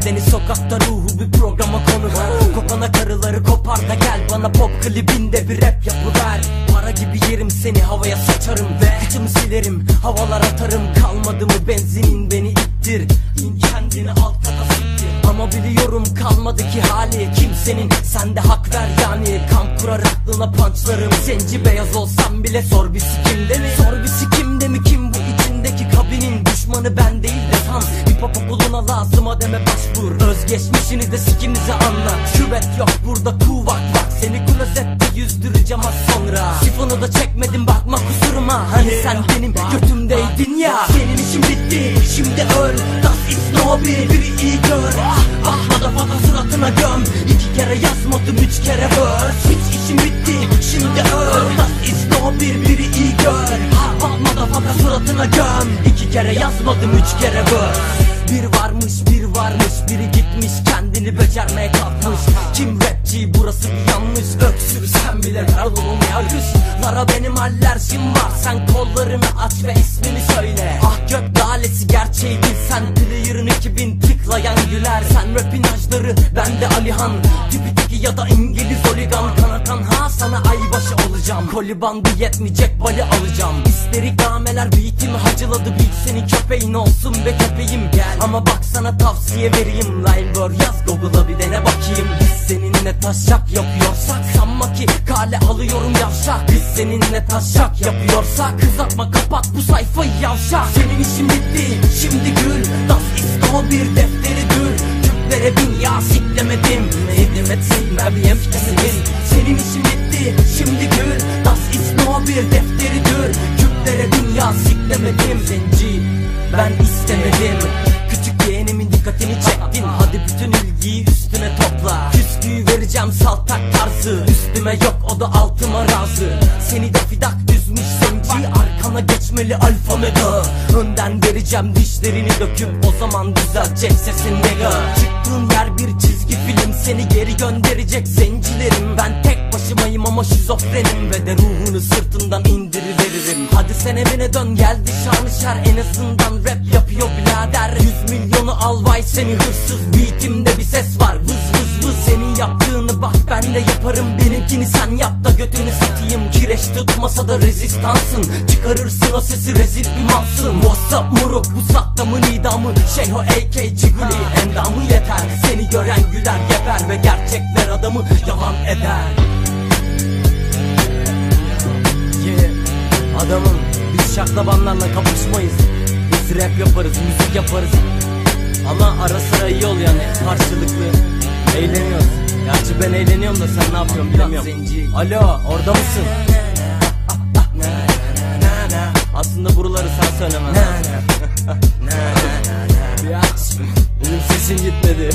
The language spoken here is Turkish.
Seni sokakta ruhu bir programa konu Kopana karıları kopar da gel Bana pop klibinde bir rap yapıver. Para gibi yerim seni havaya saçarım Ve kıçımı silerim. Havalar atarım Kalmadı mı benzinin beni ittir. İn kendini alt kata Ama biliyorum kalmadı ki hali Kimsenin. Sende hak ver yani Kamp kurar aklına pançlarım Zenci beyaz olsam bile sor bir sikimde mi? Sor bir sikimde mi? Kim bu içindeki kabinin? Düşmanı ben değil de san Bir papa buluna lazıma deme başvur Özgeçmişini de sikimize anlat Küvet yok burada kuvak bak. Seni klozette yüzdüreceğim az sonra. Sifonu da çekmedim bakma kusuruma. Hani sen benim götümdeydin ya. Senin işin bitti şimdi öl. Das ist no bir biri iyi gör. Ahmada fata suratına göm. İki kere yazmadım üç kere verse Hiç işim bitti şimdi öl. Das ist no bir biri iyi gör. Ahmada fata suratına göm. İki kere yazmadım üç kere verse Lara benim alerjim var. Sen kollarını aç ve ismini söyle. Ah gök dalesi gerçeği değil sen player'ın 2000 tıklayan güler. Sen rapin ajları ben de Alihan Tipitiki ya da İngiliz oligan Kanatan ha sana aybaşı olacağım. Koli bandı yetmeyecek bali alacağım. İsterik nameler beatimi hacıladı Bil senin köpeğin olsun be köpeğim Gel. Ama bak sana tavsiye vereyim Limeware yaz Google'a bir dene bakayım. Biz seninle taşak yapıyorsak Sanma ki kale alıyorum yavşak. Biz seninle taşak yapıyorsak Kızartma kapat bu sayfayı yavşak. Senin işin bitti şimdi gül Das ist o bir defteri dür Küplere bin ya siklemedim Zenci ben istemedim. Küçük yeğenimin dikkatini çektin. Hadi bütün ilgiyi üstüne topla. Küsküyü vereceğim saltak tarzı. Üstüme yok o da altıma razı. Seni de fidak düzmüş zenci. Arkana geçmeli alfa mega. Önden vereceğim dişlerini döküp O zaman düzelecek sesin nega Çıktığın yer bir çizgi film Seni geri gönderecek zencilerim. Ben tek başımayım ama şizofrenim. Ve de ruhunu sırtından Hadi sen evine dön geldi şanışer En azından rap yapıyor birader. Yüz milyonu al vay seni hırsız. Beatimde bir ses var vız vız vız. Senin yaptığını bak ben de yaparım. Benimkini sen yap da götünü satayım. Kireç tutmasa da rezistansın. Çıkarırsın o sesi rezil bir malsın Whatsapp moruk bu sattımın idamı Şeyho AK Ciguli endamı yeter. Seni gören güler geber ve gerçekler adamı yalan eder. Yeah, adamım biz şaklabanlarla kapışmayız Biz rap yaparız, müzik yaparız. Ama ara sıra iyi ol yani karşılıklı. Eğleniyoruz. Gerçi ben eğleniyorum da sen ne yapıyorsun bilemiyorum. Alo orada mısın? Aslında buraları sen söylemen lazım Benim sesim gitmedi.